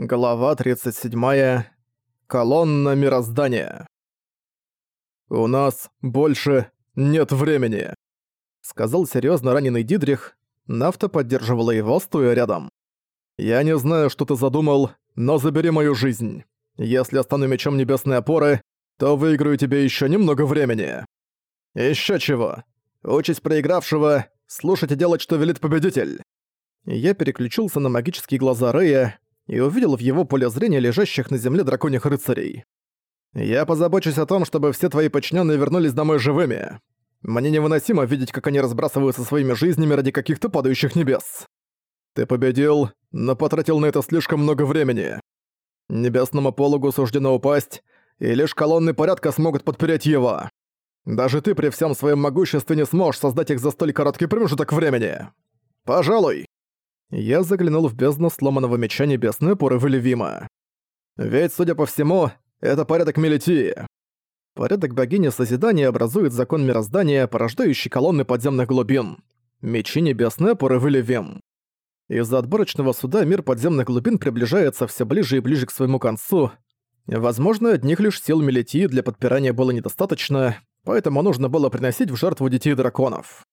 Глава 37. Колонна мироздания. «У нас больше нет времени», — сказал серьезно раненый Дидрих. Нафта поддерживала его, стоя рядом. «Я не знаю, что ты задумал, но забери мою жизнь. Если я стану мечом небесной опоры, то выиграю тебе еще немного времени. Еще чего. Участь проигравшего — слушать и делать, что велит победитель». Я переключился на магические глаза Рэя, и увидел в его поле зрения лежащих на земле драконьих рыцарей. «Я позабочусь о том, чтобы все твои подчиненные вернулись домой живыми. Мне невыносимо видеть, как они разбрасываются своими жизнями ради каких-то падающих небес. Ты победил, но потратил на это слишком много времени. Небесному пологу суждено упасть, и лишь колонны порядка смогут подпереть его. Даже ты при всем своем могуществе не сможешь создать их за столь короткий промежуток времени. Пожалуй, я заглянул в бездну сломанного меча небесной порывы Левима. Ведь, судя по всему, это порядок Мелитии. Порядок богини Созидания образует закон мироздания, порождающий колонны подземных глубин. Мечи небесные порывы Левим. Из-за отборочного суда мир подземных глубин приближается все ближе и ближе к своему концу. Возможно, одних лишь сил Мелитии для подпирания было недостаточно, поэтому нужно было приносить в жертву детей драконов.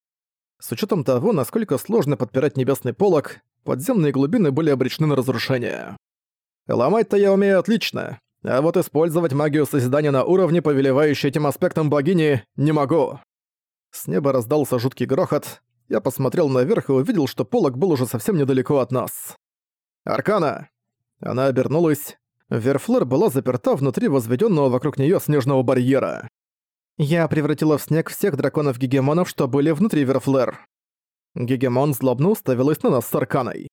С учетом того, насколько сложно подпирать небесный полог, подземные глубины были обречены на разрушение. Ломать-то я умею отлично, а вот использовать магию созидания на уровне, повелевающей этим аспектом богини, не могу. С неба раздался жуткий грохот. Я посмотрел наверх и увидел, что полог был уже совсем недалеко от нас. «Аркана!» Она обернулась. Верфлер была заперта внутри возведенного вокруг нее снежного барьера. Я превратила в снег всех драконов-гегемонов, что были внутри Верфлер. Гегемон злобно уставилась на нас с Арканой.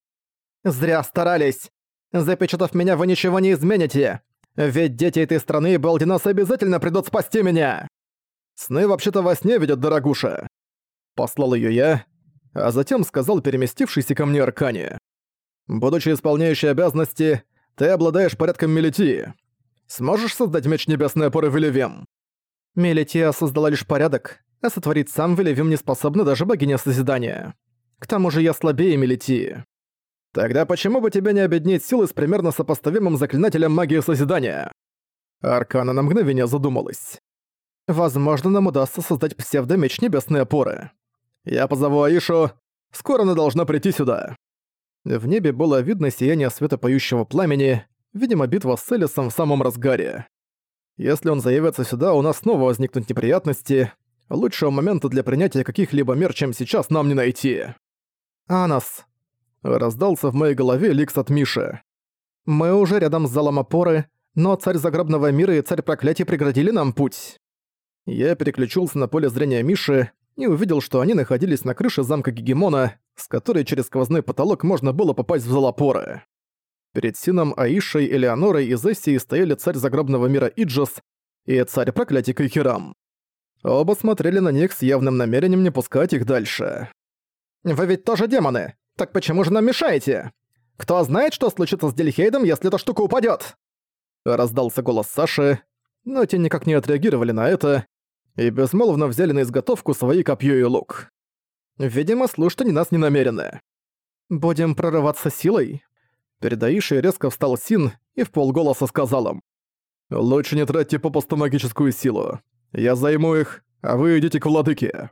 «Зря старались! Запечатав меня, вы ничего не измените! Ведь дети этой страны и Балдинас обязательно придут спасти меня!» «Сны вообще-то во сне видят, дорогуша!» Послал её я, а затем сказал переместившийся ко мне Аркане. «Будучи исполняющей обязанности, ты обладаешь порядком Мелитии. Сможешь создать меч небесной опоры Велевем?» Мелития создала лишь порядок, а сотворить сам Велевим не способна даже богиня Созидания. К тому же я слабее Мелитии. Тогда почему бы тебе не объединить силы с примерно сопоставимым заклинателем магии Созидания? Аркана на мгновение задумалась. Возможно, нам удастся создать псевдомеч небесной опоры. Я позову Аишу. Скоро она должна прийти сюда. В небе было видно сияние света поющего пламени, видимо, битва с Элисом в самом разгаре. Если он заявится сюда, у нас снова возникнут неприятности. Лучшего момента для принятия каких-либо мер, чем сейчас, нам не найти. «Анас!» Раздался в моей голове ликс от Миши. «Мы уже рядом с залом опоры, но царь загробного мира и царь проклятий преградили нам путь». Я переключился на поле зрения Миши и увидел, что они находились на крыше замка Гегемона, с которой через сквозной потолок можно было попасть в зал опоры. Перед Сином, Аишей, Элеонорой и Зессией стояли царь загробного мира Иджос и царь проклятий Кайхирам. Оба смотрели на них с явным намерением не пускать их дальше. «Вы ведь тоже демоны! Так почему же нам мешаете? Кто знает, что случится с Дельхейдом, если эта штука упадет? Раздался голос Саши, но те никак не отреагировали на это и безмолвно взяли на изготовку свои копьё и лук. Видимо, слушать нас не намерены. «Будем прорываться силой?» Перед Аишей резко встал Син и в полголоса сказал им. «Лучше не тратьте попусту магическую силу. Я займу их, а вы идите к владыке».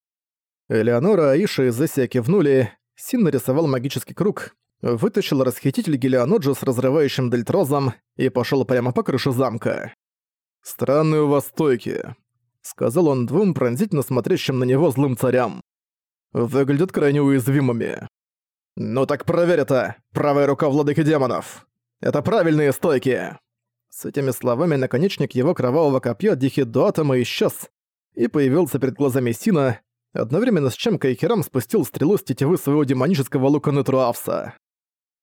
Элеонора, Аиша и Зессия кивнули, Син нарисовал магический круг, вытащил расхититель Гелианоджа с разрывающим дельтрозом и пошел прямо по крыше замка. «Странные у вас стойки», — сказал он двум пронзительно смотрящим на него злым царям. «Выглядят крайне уязвимыми». «Ну так проверь это, правая рука владыки демонов! Это правильные стойки!» С этими словами наконечник его кровавого копья Дихидуатома исчез и появился перед глазами Сина, одновременно с чем Кайхерам спустил стрелу с тетивы своего демонического лука Нетруавса.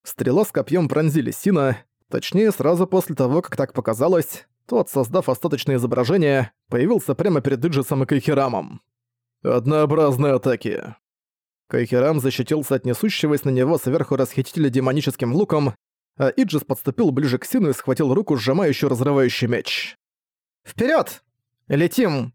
Стрела с копьем пронзили Сина, точнее сразу после того, как так показалось, тот, создав остаточное изображение, появился прямо перед Иджисом и Кайхерамом. Однообразные атаки. Кайхерам защитился от несущегося на него сверху расхитителя демоническим луком, а Иджис подступил ближе к Сину и схватил руку, сжимающую разрывающий меч. «Вперёд! Летим!»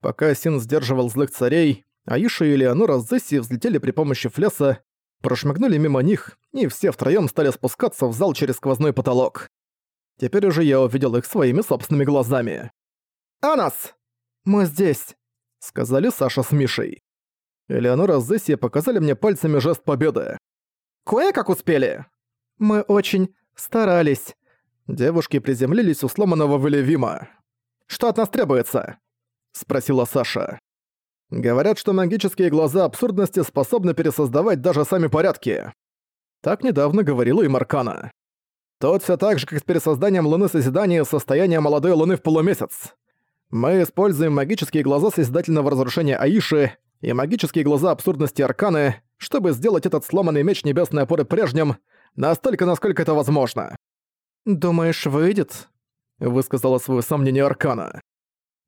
Пока Син сдерживал злых царей, Аиша и Леонора с Зесси взлетели при помощи флеса, прошмыгнули мимо них, и все втроём стали спускаться в зал через сквозной потолок. Теперь уже я увидел их своими собственными глазами. «Анас!» «Мы здесь», — сказали Саша с Мишей. Элеонора с Зессией показали мне пальцами жест победы. «Кое-как успели!» «Мы очень старались». Девушки приземлились у сломанного Валевима. «Что от нас требуется?» — спросила Саша. «Говорят, что магические глаза абсурдности способны пересоздавать даже сами порядки». Так недавно говорила и Маркана. Тут все так же, как с пересозданием Луны Созидания состояния молодой Луны в полумесяц. Мы используем магические глаза Созидательного разрушения Аиши и магические глаза абсурдности Арканы, чтобы сделать этот сломанный меч Небесной опоры прежним, настолько, насколько это возможно. «Думаешь, выйдет?» — высказала свое сомнение Аркана.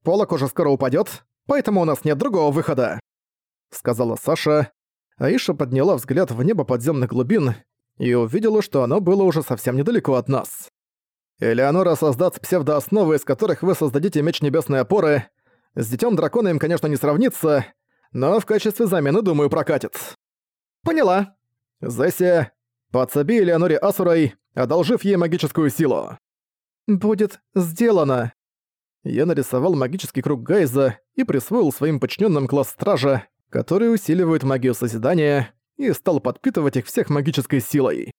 «Полок уже скоро упадет, поэтому у нас нет другого выхода», — сказала Саша. Аиша подняла взгляд в небо подземных глубин и увидела, что оно было уже совсем недалеко от нас. «Элеонора создаст псевдоосновы, из которых вы создадите меч Небесной опоры. С Детём Дракона им, конечно, не сравнится, но в качестве замены, думаю, прокатит». «Поняла». «Зесси, подсоби Элеоноре Асурой, одолжив ей магическую силу». «Будет сделано». Я нарисовал магический круг Гайза и присвоил своим подчиненным класс Стража, который усиливает магию Созидания, и стал подпитывать их всех магической силой.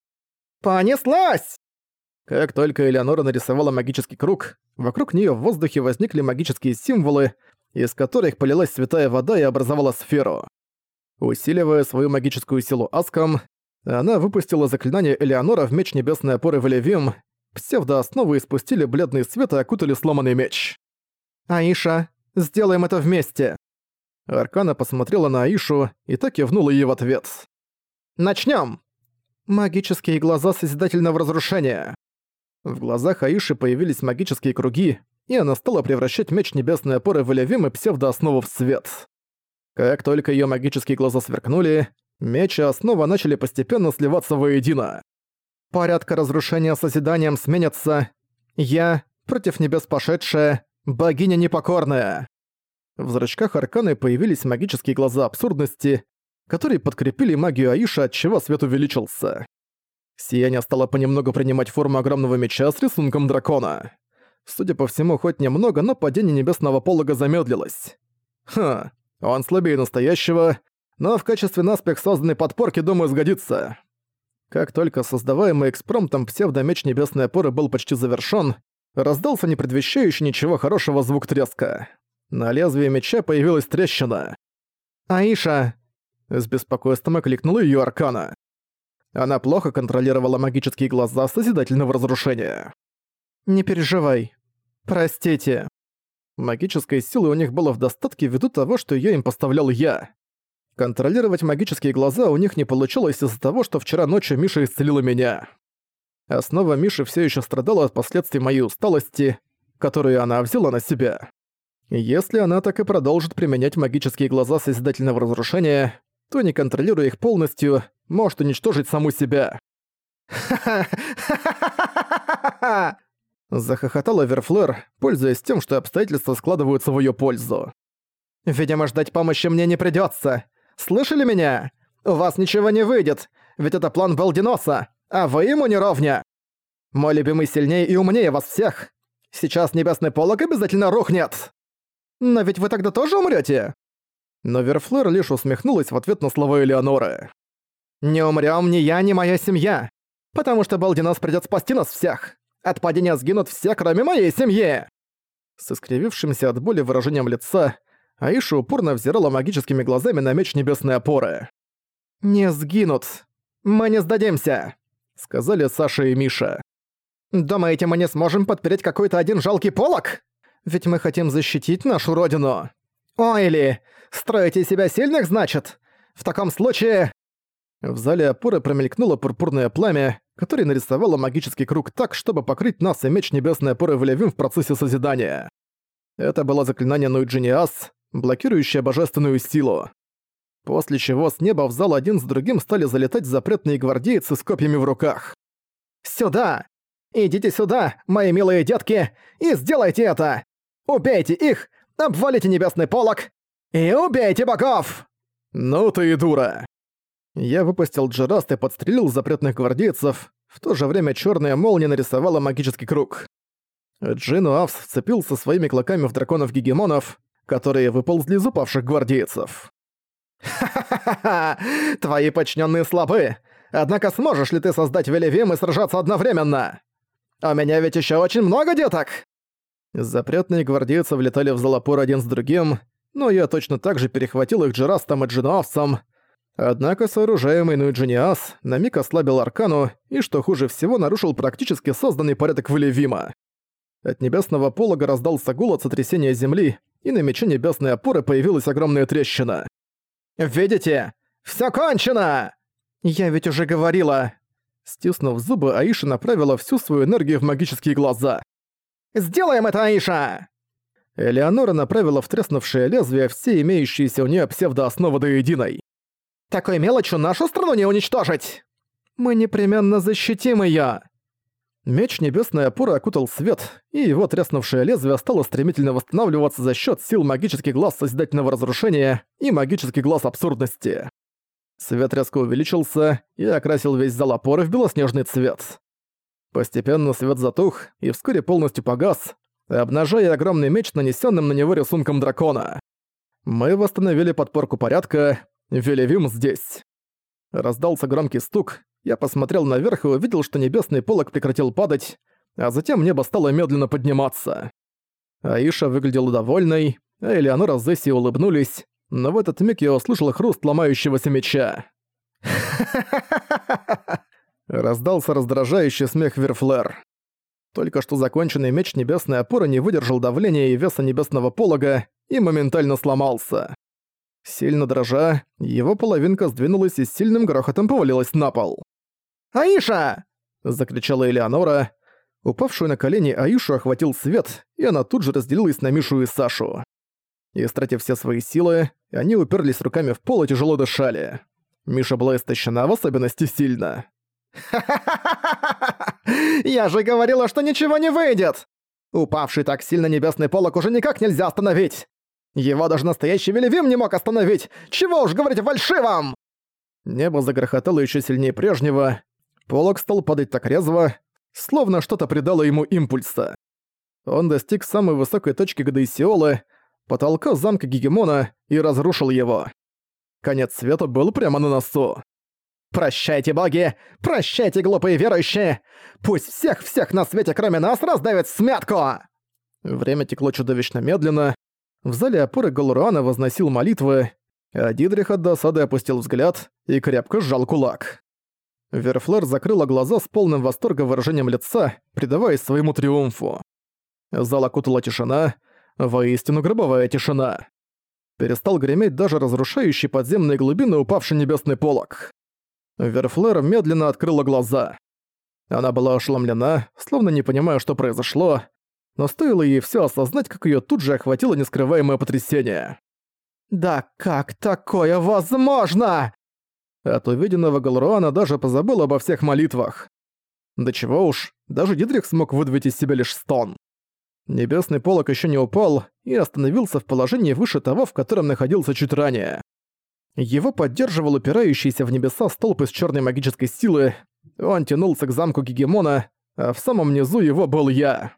«Понеслась!» Как только Элеонора нарисовала магический круг, вокруг нее в воздухе возникли магические символы, из которых полилась святая вода и образовала сферу. Усиливая свою магическую силу Аском, она выпустила заклинание Элеонора в меч небесной опоры Валевим, псевдоосновы испустили бледный свет и окутали сломанный меч. «Аиша, сделаем это вместе!» Аркана посмотрела на Аишу и так кивнула ей в ответ. «Начнём!» Магические глаза Созидательного Разрушения. В глазах Аиши появились магические круги, и она стала превращать меч Небесной Опоры в Элевим и псевдооснову в свет. Как только её магические глаза сверкнули, меч и основа начали постепенно сливаться воедино. Порядка разрушения созиданием сменятся. Я, против небес пошедшая, богиня непокорная. В зрачках Арканы появились магические глаза абсурдности, которые подкрепили магию Аиша, от чего свет увеличился. Сияние стало понемногу принимать форму огромного меча с рисунком дракона. Судя по всему, хоть немного, но падение небесного полога замедлилось. Ха, он слабее настоящего, но в качестве наспех созданной подпорки, думаю, сгодится. Как только создаваемый экспромтом псевдомеч небесной опоры был почти завершён, раздался не предвещающий ничего хорошего звук треска. На лезвие меча появилась трещина. «Аиша!» С беспокойством окликнула её Аркана. Она плохо контролировала магические глаза Созидательного разрушения. «Не переживай. Простите». Магической силы у них было в достатке ввиду того, что её им поставлял я. Контролировать магические глаза у них не получилось из-за того, что вчера ночью Миша исцелила меня. Основа Миши всё ещё страдала от последствий моей усталости, которую она взяла на себя. Если она так и продолжит применять магические глаза Созидательного Разрушения, то, не контролируя их полностью, может уничтожить саму себя. «Ха-ха-ха-ха-ха-ха-ха!» Захохотала Верфлер, пользуясь тем, что обстоятельства складываются в её пользу. «Видимо, ждать помощи мне не придётся. Слышали меня? У вас ничего не выйдет, ведь это план Балдиноса, а вы ему не ровня. Мой любимый сильнее и умнее вас всех. Сейчас небесный полог обязательно рухнет!» «Но ведь вы тогда тоже умрете? Но Верфлер лишь усмехнулась в ответ на слова Элеоноры. «Не умрём ни я, ни моя семья, потому что Балдинос придёт спасти нас всех. От падения сгинут все, кроме моей семьи!» С искривившимся от боли выражением лица, Аиша упорно взирала магическими глазами на меч небесной опоры. «Не сгинут. Мы не сдадимся», — сказали Саша и Миша. «Думаете, мы не сможем подпереть какой-то один жалкий полок?» Ведь мы хотим защитить нашу родину. Ойли, строите себя сильных, значит? В таком случае...» В зале опоры промелькнуло пурпурное пламя, которое нарисовало магический круг так, чтобы покрыть нас и меч небесной опоры Валевим в процессе созидания. Это было заклинание Нуиджиниас, блокирующее божественную силу. После чего с неба в зал один с другим стали залетать запретные гвардейцы с копьями в руках. «Сюда! Идите сюда, мои милые детки, и сделайте это! Убейте их! Обвалите небесный полог! И убейте богов!» «Ну ты и дура!» Я выпустил джераст и подстрелил запретных гвардейцев, в то же время черная молния нарисовала магический круг. Джин Уавс вцепился своими клыками в драконов-гегемонов, которые выползли из упавших гвардейцев. «Ха-ха-ха! Твои подчиненные слабы! Однако сможешь ли ты создать Велевим и сражаться одновременно? У меня ведь еще очень много деток!» Запретные гвардейцы влетали в Залапур один с другим, но я точно так же перехватил их Джерастом и Джинуавсом. Однако сооружаемый Нуиджиниас на миг ослабил Аркану и, что хуже всего, нарушил практически созданный порядок Велевима. От небесного полога раздался гул от сотрясения земли, и на мече небесной опоры появилась огромная трещина. «Видите? Всё кончено!» «Я ведь уже говорила!» Стиснув зубы, Аиша направила всю свою энергию в магические глаза. «Сделаем это, Аиша!» Элеонора направила в треснувшее лезвие все имеющиеся у неё псевдоосновы до единой. «Такой мелочью нашу страну не уничтожить!» «Мы непременно защитим её!» Меч небесной опоры окутал свет, и его треснувшее лезвие стало стремительно восстанавливаться за счет сил магических глаз Созидательного Разрушения и магический глаз Абсурдности. Свет резко увеличился и окрасил весь зал опоры в белоснежный цвет. Постепенно свет затух и вскоре полностью погас, обнажая огромный меч, нанесенным на него рисунком дракона. Мы восстановили подпорку порядка, Велевим здесь. Раздался громкий стук, я посмотрел наверх и увидел, что небесный полог прекратил падать, а затем небо стало медленно подниматься. Аиша выглядела довольной, а Элеонора с Зесси улыбнулись, но в этот миг я услышал хруст ломающегося меча. Раздался раздражающий смех Верфлер. Только что законченный меч небесной опоры не выдержал давления и веса небесного полога и моментально сломался. Сильно дрожа, его половинка сдвинулась и с сильным грохотом повалилась на пол. «Аиша!» — закричала Элеонора. Упавшую на колени Аишу охватил свет, и она тут же разделилась на Мишу и Сашу. Истратив все свои силы, они уперлись руками в пол и тяжело дышали. Миша была истощена в особенности сильно. Я же говорила, что ничего не выйдет! Упавший так сильно небесный полок уже никак нельзя остановить! Его даже настоящий Веливим не мог остановить! Чего уж говорить фальшивом!» Небо загрохотало еще сильнее прежнего, Полок стал падать так резво, словно что-то придало ему импульса. Он достиг самой высокой точки Гадаисиолы, потолка замка Гегемона, и разрушил его. Конец света был прямо на носу. «Прощайте, боги! Прощайте, глупые верующие! Пусть всех-всех на свете, кроме нас, раздавят смятку!» Время текло чудовищно медленно. В зале опоры Галуруана возносил молитвы, а Дидрих от досады опустил взгляд и крепко сжал кулак. Верфлер закрыла глаза с полным восторга выражением лица, предаваясь своему триумфу. Зал окутала тишина, воистину гробовая тишина. Перестал греметь даже разрушающий подземные глубины упавший небесный полог. Верфлер медленно открыла глаза. Она была ошеломлена, словно не понимая, что произошло, но стоило ей все осознать, как ее тут же охватило нескрываемое потрясение. «Да как такое возможно?» От увиденного Галруана даже позабыл обо всех молитвах. Да чего уж, даже Дидрих смог выдавить из себя лишь стон. Небесный полок еще не упал и остановился в положении выше того, в котором находился чуть ранее. Его поддерживал упирающийся в небеса столб из черной магической силы, он тянулся к замку Гегемона, а в самом низу его был я.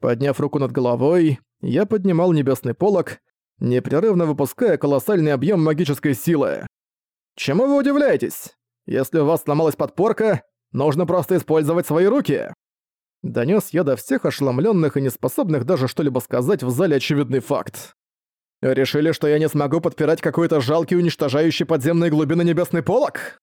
Подняв руку над головой, я поднимал небесный полог, непрерывно выпуская колоссальный объем магической силы. Чему вы удивляетесь? Если у вас сломалась подпорка, нужно просто использовать свои руки. Донёс я до всех ошеломлённых и неспособных даже что-либо сказать в зале очевидный факт. Решили, что я не смогу подпирать какой-то жалкий уничтожающий подземные глубины небесный полок?